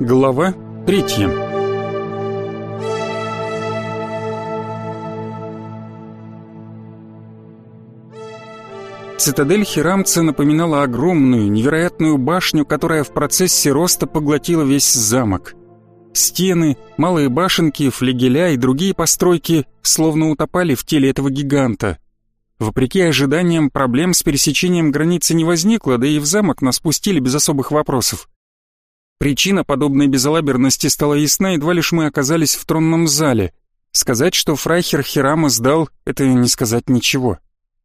Глава третья Цитадель Хирамца напоминала огромную, невероятную башню, которая в процессе роста поглотила весь замок. Стены, малые башенки, флигеля и другие постройки словно утопали в теле этого гиганта. Вопреки ожиданиям, проблем с пересечением границы не возникло, да и в замок нас пустили без особых вопросов. Причина подобной безалаберности стала ясна, едва лишь мы оказались в тронном зале. Сказать, что фрайхер Хирама сдал, это не сказать ничего.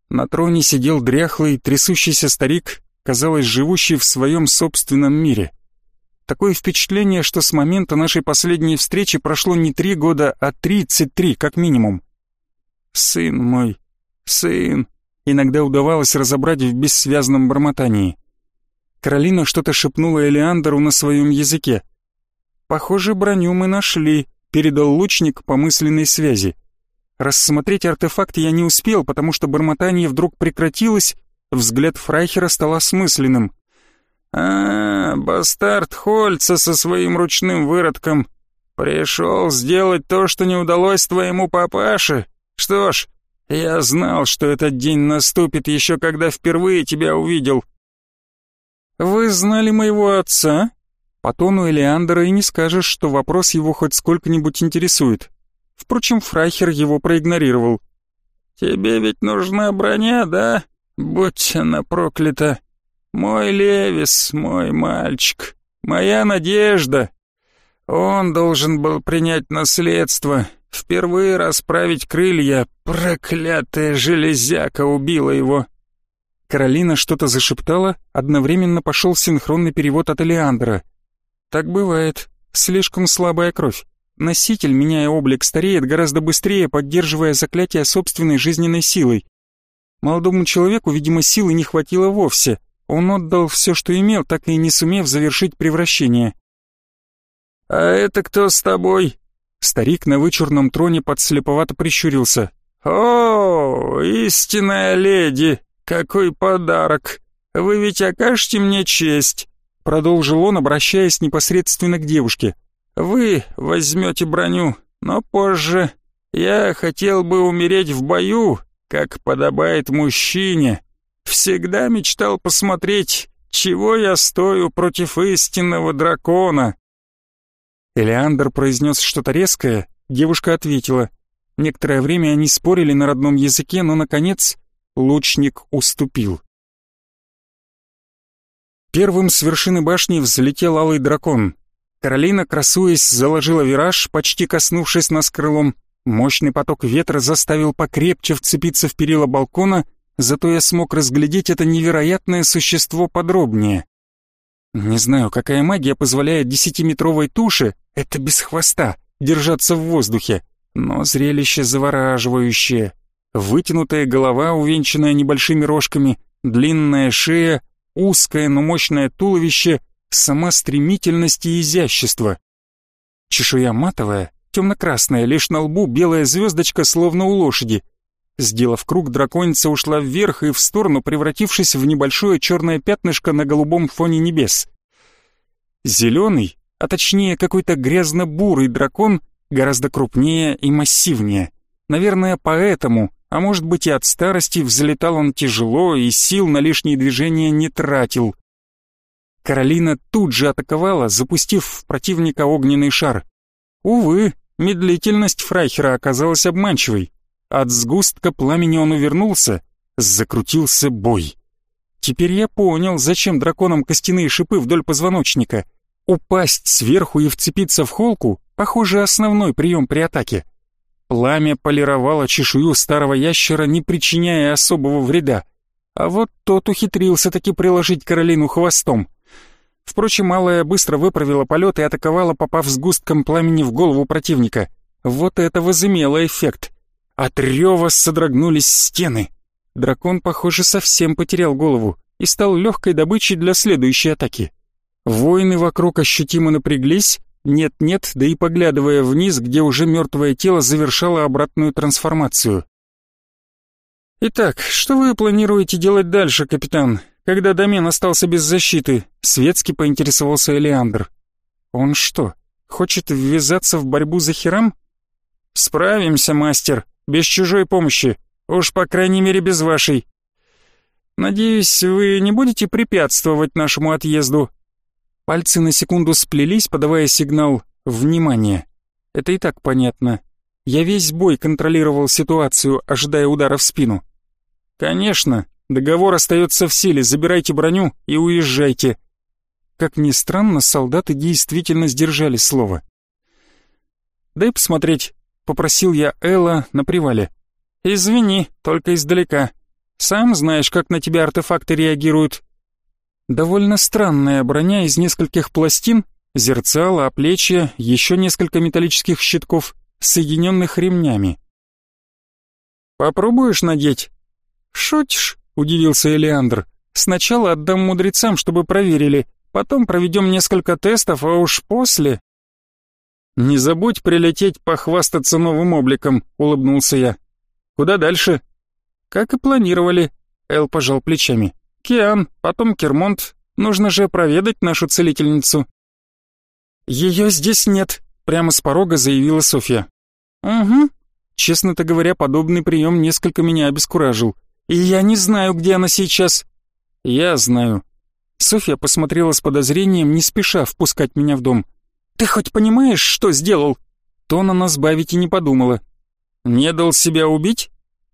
На троне сидел дряхлый, трясущийся старик, казалось, живущий в своем собственном мире. Такое впечатление, что с момента нашей последней встречи прошло не три года, а тридцать три, как минимум. «Сын мой, сын!» Иногда удавалось разобрать в бессвязном бормотании. Каролина что-то шепнула Элеандеру на своем языке. «Похоже, броню мы нашли», — передал лучник по мысленной связи. Рассмотреть артефакт я не успел, потому что бормотание вдруг прекратилось, взгляд Фрайхера стал осмысленным. «А, бастард Хольца со своим ручным выродком. Пришел сделать то, что не удалось твоему папаше. Что ж, я знал, что этот день наступит еще когда впервые тебя увидел. «Вы знали моего отца?» По тону Элеандра и не скажешь, что вопрос его хоть сколько-нибудь интересует. Впрочем, Фрайхер его проигнорировал. «Тебе ведь нужна броня, да? Будь она проклята. Мой Левис, мой мальчик, моя надежда. Он должен был принять наследство, впервые расправить крылья. Проклятая железяка убила его. Каролина что-то зашептала, одновременно пошел синхронный перевод от Элеандра. «Так бывает. Слишком слабая кровь. Носитель, меняя облик, стареет гораздо быстрее, поддерживая заклятие собственной жизненной силой. Молодому человеку, видимо, силы не хватило вовсе. Он отдал все, что имел, так и не сумев завершить превращение. «А это кто с тобой?» Старик на вычурном троне подслеповато прищурился. «О, истинная леди! «Какой подарок! Вы ведь окажете мне честь!» Продолжил он, обращаясь непосредственно к девушке. «Вы возьмете броню, но позже. Я хотел бы умереть в бою, как подобает мужчине. Всегда мечтал посмотреть, чего я стою против истинного дракона». Элеандр произнес что-то резкое, девушка ответила. Некоторое время они спорили на родном языке, но, наконец, лучник уступил. Первым с вершины башни взлетел алый дракон. Каролина, красуясь, заложила вираж, почти коснувшись нас крылом. Мощный поток ветра заставил покрепче вцепиться в перила балкона, зато я смог разглядеть это невероятное существо подробнее. Не знаю, какая магия позволяет десятиметровой туше, это без хвоста, держаться в воздухе, но зрелище завораживающее. Вытянутая голова, увенчанная небольшими рожками, длинная шея, узкое, но мощное туловище, сама стремительность и изящество. Чешуя матовая, темно-красная, лишь на лбу белая звездочка, словно у лошади. Сделав круг, драконица ушла вверх и в сторону, превратившись в небольшое черное пятнышко на голубом фоне небес. Зеленый, а точнее какой-то грязно-бурый дракон, гораздо крупнее и массивнее. Наверное, поэтому а может быть и от старости взлетал он тяжело и сил на лишние движения не тратил. Каролина тут же атаковала, запустив в противника огненный шар. Увы, медлительность Фрайхера оказалась обманчивой. От сгустка пламени он увернулся, закрутился бой. Теперь я понял, зачем драконам костяные шипы вдоль позвоночника. Упасть сверху и вцепиться в холку — похоже, основной прием при атаке. Пламя полировало чешую старого ящера, не причиняя особого вреда. А вот тот ухитрился таки приложить Каролину хвостом. Впрочем, Малая быстро выправила полет и атаковала, попав с густком пламени в голову противника. Вот это возымело эффект. От рева содрогнулись стены. Дракон, похоже, совсем потерял голову и стал легкой добычей для следующей атаки. Воины вокруг ощутимо напряглись, нет-нет, да и поглядывая вниз, где уже мертвое тело завершало обратную трансформацию. «Итак, что вы планируете делать дальше, капитан, когда домен остался без защиты?» — светски поинтересовался Элеандр. Он что, хочет ввязаться в борьбу за Хирам? Справимся, мастер, без чужой помощи. Уж по крайней мере без вашей. Надеюсь, вы не будете препятствовать нашему отъезду. Пальцы на секунду сплелись, подавая сигнал «Внимание!». Это и так понятно. Я весь бой контролировал ситуацию, ожидая удара в спину. «Конечно, договор остается в силе, забирайте броню и уезжайте». Как ни странно, солдаты действительно сдержали слово. «Дай посмотреть», — попросил я Элла на привале. «Извини, только издалека. Сам знаешь, как на тебя артефакты реагируют. Довольно странная броня из нескольких пластин, зерцало, оплечья, еще несколько металлических щитков, соединенных ремнями. «Попробуешь надеть?» «Шутишь?» — удивился Элеандр. «Сначала отдам мудрецам, чтобы проверили, потом проведем несколько тестов, а уж после...» «Не забудь прилететь похвастаться новым обликом», — улыбнулся я. «Куда дальше?» «Как и планировали», — Эл пожал плечами. Киан, потом Кермонт. Нужно же проведать нашу целительницу». «Ее здесь нет», — прямо с порога заявила Софья. «Угу». Честно-то говоря, подобный прием несколько меня обескуражил. «И я не знаю, где она сейчас». «Я знаю». Софья посмотрела с подозрением, не спеша впускать меня в дом. «Ты хоть понимаешь, что сделал?» Тона нас сбавить и не подумала. «Не дал себя убить?»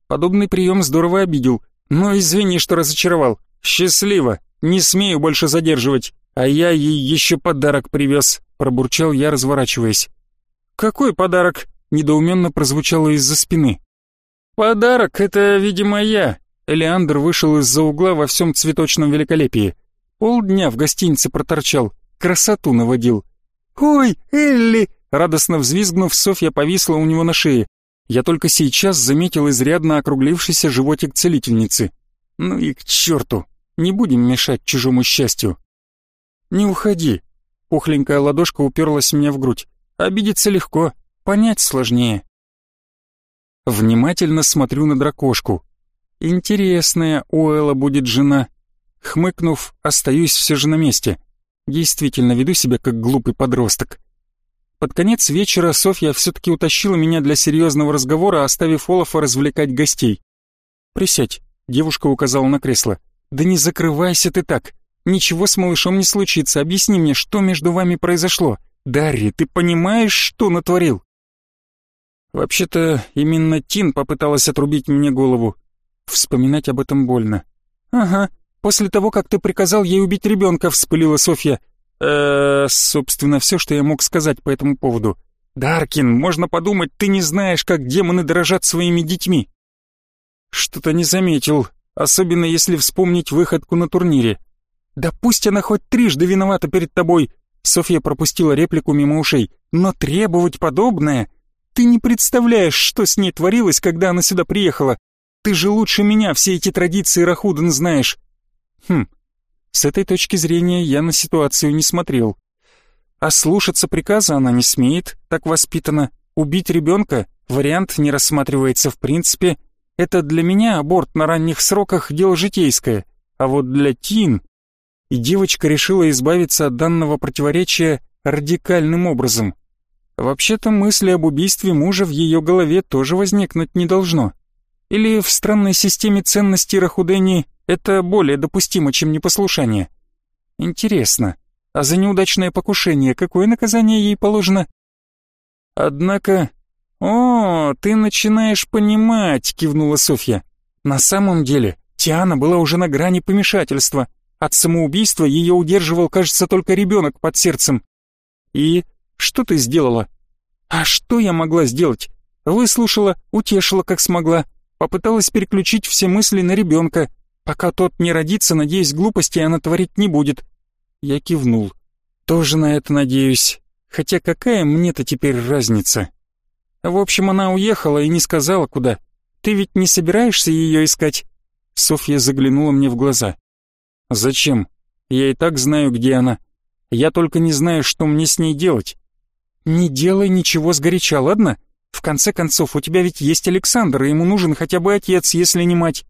Подобный прием здорово обидел. Но извини, что разочаровал. «Счастливо! Не смею больше задерживать, а я ей еще подарок привез», — пробурчал я, разворачиваясь. «Какой подарок?» — недоуменно прозвучало из-за спины. «Подарок — это, видимо, я». Элеандр вышел из-за угла во всем цветочном великолепии. Полдня в гостинице проторчал, красоту наводил. «Ой, Элли!» — радостно взвизгнув, Софья повисла у него на шее. Я только сейчас заметил изрядно округлившийся животик целительницы. Ну и к черту! Не будем мешать чужому счастью. Не уходи. Пухленькая ладошка уперлась мне в грудь. Обидеться легко, понять сложнее. Внимательно смотрю на дракошку. Интересная у Элла будет жена. Хмыкнув, остаюсь все же на месте. Действительно веду себя как глупый подросток. Под конец вечера Софья все-таки утащила меня для серьезного разговора, оставив Олафа развлекать гостей. «Присядь», — девушка указала на кресло. «Да не закрывайся ты так. Ничего с малышом не случится. Объясни мне, что между вами произошло. Дарри, ты понимаешь, что натворил?» Вообще-то, именно Тин попыталась отрубить мне голову. Вспоминать об этом больно. «Ага, после того, как ты приказал ей убить ребенка», — вспылила Софья. э собственно, все, что я мог сказать по этому поводу. «Даркин, можно подумать, ты не знаешь, как демоны дорожат своими детьми». «Что-то не заметил особенно если вспомнить выходку на турнире. «Да пусть она хоть трижды виновата перед тобой!» Софья пропустила реплику мимо ушей. «Но требовать подобное? Ты не представляешь, что с ней творилось, когда она сюда приехала. Ты же лучше меня все эти традиции Рахуден знаешь». Хм, с этой точки зрения я на ситуацию не смотрел. А слушаться приказа она не смеет, так воспитана. Убить ребенка вариант не рассматривается в принципе, это для меня аборт на ранних сроках дело житейское, а вот для Тин... И девочка решила избавиться от данного противоречия радикальным образом. Вообще-то мысли об убийстве мужа в ее голове тоже возникнуть не должно. Или в странной системе ценностей Рахудени это более допустимо, чем непослушание? Интересно, а за неудачное покушение какое наказание ей положено? Однако «О, ты начинаешь понимать», — кивнула Софья. «На самом деле, Тиана была уже на грани помешательства. От самоубийства ее удерживал, кажется, только ребенок под сердцем. И что ты сделала?» «А что я могла сделать?» Выслушала, утешила, как смогла. Попыталась переключить все мысли на ребенка. Пока тот не родится, надеюсь, глупости она творить не будет. Я кивнул. Тоже на это надеюсь. Хотя какая мне-то теперь разница? В общем, она уехала и не сказала, куда. Ты ведь не собираешься ее искать?» Софья заглянула мне в глаза. «Зачем? Я и так знаю, где она. Я только не знаю, что мне с ней делать». «Не делай ничего сгоряча, ладно? В конце концов, у тебя ведь есть Александр, и ему нужен хотя бы отец, если не мать».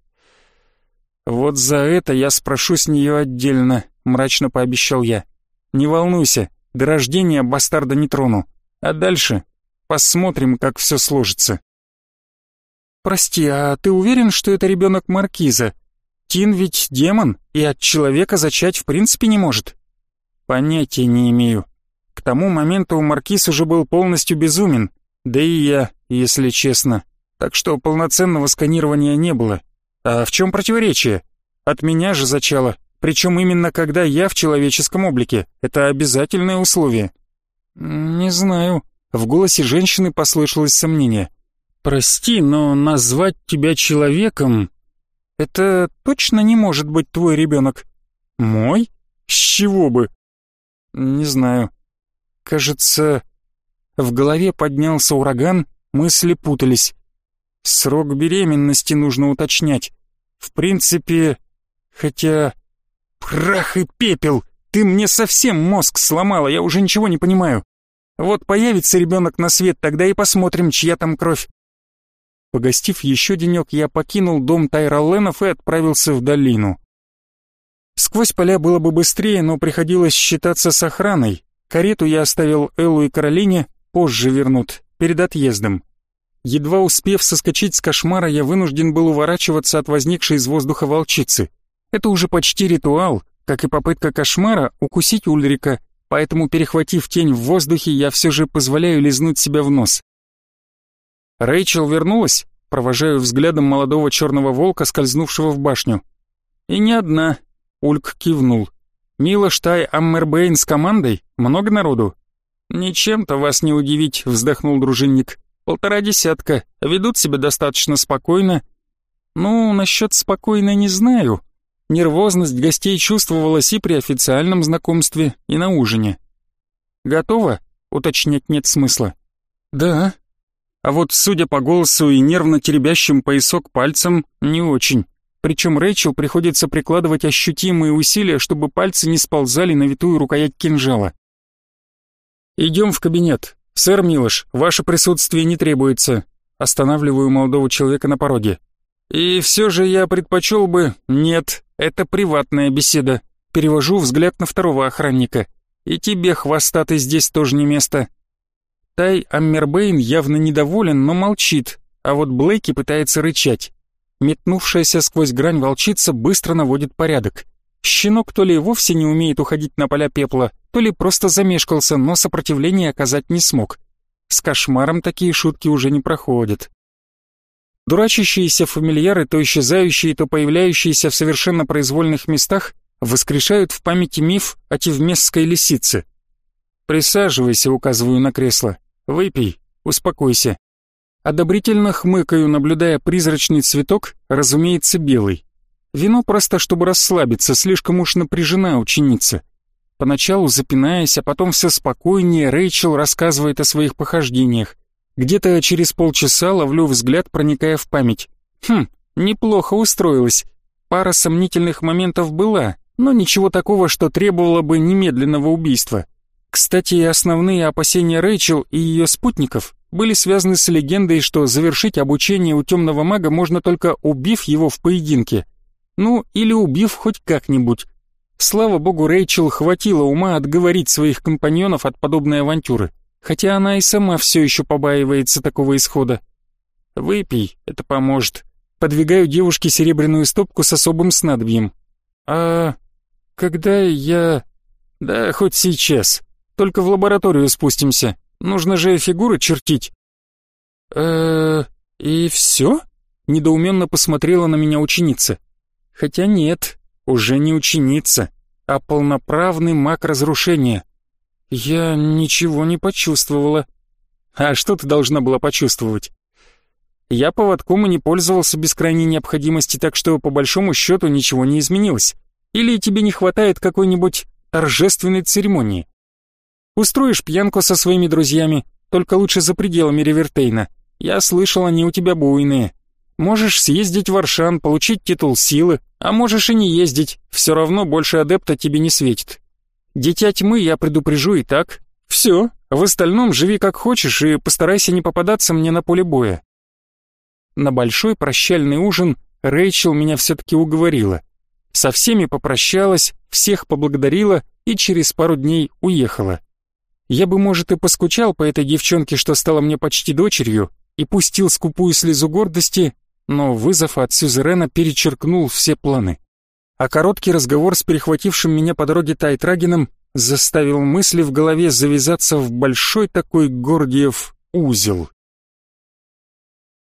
«Вот за это я спрошу с нее отдельно», — мрачно пообещал я. «Не волнуйся, До рождения бастарда не трону. А дальше посмотрим, как все сложится. Прости, а ты уверен, что это ребенок Маркиза? Тин ведь демон, и от человека зачать в принципе не может. Понятия не имею. К тому моменту Маркиз уже был полностью безумен, да и я, если честно. Так что полноценного сканирования не было. А в чем противоречие? От меня же зачало, причем именно когда я в человеческом облике. Это обязательное условие. Не знаю. В голосе женщины послышалось сомнение. Прости, но назвать тебя человеком это точно не может быть твой ребенок. Мой? С чего бы? Не знаю. Кажется, в голове поднялся ураган, мысли путались. Срок беременности нужно уточнять. В принципе, хотя... Прах и пепел! Ты мне совсем мозг сломала, я уже ничего не понимаю. Вот появится ребенок на свет, тогда и посмотрим, чья там кровь. Погостив еще денек, я покинул дом Тайролленов и отправился в долину. Сквозь поля было бы быстрее, но приходилось считаться с охраной. Карету я оставил Эллу и Каролине, позже вернут, перед отъездом. Едва успев соскочить с кошмара, я вынужден был уворачиваться от возникшей из воздуха волчицы. Это уже почти ритуал, как и попытка кошмара укусить Ульрика, поэтому, перехватив тень в воздухе, я все же позволяю лизнуть себя в нос. Рэйчел вернулась, провожаю взглядом молодого черного волка, скользнувшего в башню. И не одна. Ульк кивнул. Мила Штай Аммербейн с командой? Много народу? Ничем-то вас не удивить, вздохнул дружинник. Полтора десятка. Ведут себя достаточно спокойно. Ну, насчет спокойно не знаю. Нервозность гостей чувствовалась и при официальном знакомстве, и на ужине. Готово? Уточнять нет смысла. Да, а вот, судя по голосу и нервно теребящим поясок пальцем, не очень. Причем Рэйчел приходится прикладывать ощутимые усилия, чтобы пальцы не сползали на витую рукоять кинжала. «Идем в кабинет. Сэр Милош, ваше присутствие не требуется». Останавливаю молодого человека на пороге. «И все же я предпочел бы...» «Нет, это приватная беседа». Перевожу взгляд на второго охранника. «И тебе, хвостатый, здесь тоже не место». Тай Аммербейн явно недоволен, но молчит, а вот Блейки пытается рычать. Метнувшаяся сквозь грань волчица быстро наводит порядок. Щенок то ли вовсе не умеет уходить на поля пепла, то ли просто замешкался, но сопротивление оказать не смог. С кошмаром такие шутки уже не проходят. Дурачащиеся фамильяры, то исчезающие, то появляющиеся в совершенно произвольных местах, воскрешают в памяти миф о тевмесской лисице. «Присаживайся», — указываю на кресло. «Выпей, успокойся». Одобрительно хмыкаю, наблюдая призрачный цветок, разумеется, белый. Вино просто, чтобы расслабиться, слишком уж напряжена ученица. Поначалу запинаясь, а потом все спокойнее, Рэйчел рассказывает о своих похождениях. Где-то через полчаса ловлю взгляд, проникая в память. Хм, неплохо устроилась. Пара сомнительных моментов была, но ничего такого, что требовало бы немедленного убийства. Кстати, основные опасения Рэйчел и ее спутников были связаны с легендой, что завершить обучение у темного мага можно только убив его в поединке. Ну, или убив хоть как-нибудь. Слава богу, Рэйчел хватило ума отговорить своих компаньонов от подобной авантюры, хотя она и сама все еще побаивается такого исхода. «Выпей, это поможет». Подвигаю девушке серебряную стопку с особым снадобьем. «А когда я...» «Да хоть сейчас», только в лабораторию спустимся. Нужно же фигуры чертить». «Э-э, и все?» — недоуменно посмотрела на меня ученица. «Хотя нет, уже не ученица, а полноправный маг разрушения. Я ничего не почувствовала». «А что ты должна была почувствовать?» Я поводком и не пользовался без крайней необходимости, так что по большому счету ничего не изменилось. Или тебе не хватает какой-нибудь торжественной церемонии? Устроишь пьянку со своими друзьями, только лучше за пределами Ривертейна. Я слышал, они у тебя буйные. Можешь съездить в Аршан, получить титул силы, а можешь и не ездить, все равно больше адепта тебе не светит. Дитя тьмы я предупрежу и так. Все, в остальном живи как хочешь и постарайся не попадаться мне на поле боя. На большой прощальный ужин Рэйчел меня все-таки уговорила. Со всеми попрощалась, всех поблагодарила и через пару дней уехала. Я бы, может, и поскучал по этой девчонке, что стала мне почти дочерью, и пустил скупую слезу гордости, но вызов от Сюзерена перечеркнул все планы. А короткий разговор с перехватившим меня по дороге Тайтрагином заставил мысли в голове завязаться в большой такой Гордиев узел.